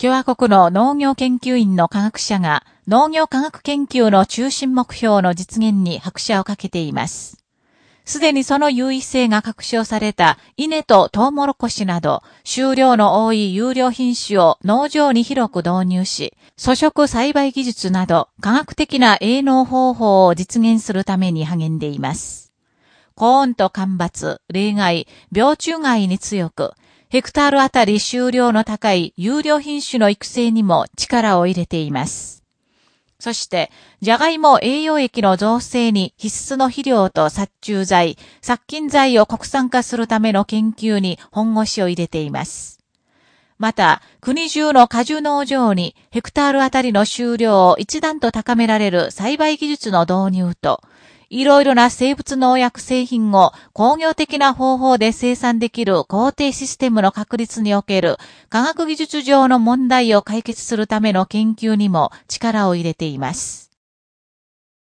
共和国の農業研究院の科学者が農業科学研究の中心目標の実現に拍車をかけています。すでにその優位性が確証された稲とトウモロコシなど、収量の多い有料品種を農場に広く導入し、粗食栽培技術など科学的な営農方法を実現するために励んでいます。高温と干ばつ、例外、病虫害に強く、ヘクタールあたり収量の高い有料品種の育成にも力を入れています。そして、じゃがいも栄養液の造成に必須の肥料と殺虫剤、殺菌剤を国産化するための研究に本腰を入れています。また、国中の果樹農場にヘクタールあたりの収量を一段と高められる栽培技術の導入と、いろいろな生物農薬製品を工業的な方法で生産できる工程システムの確立における科学技術上の問題を解決するための研究にも力を入れています。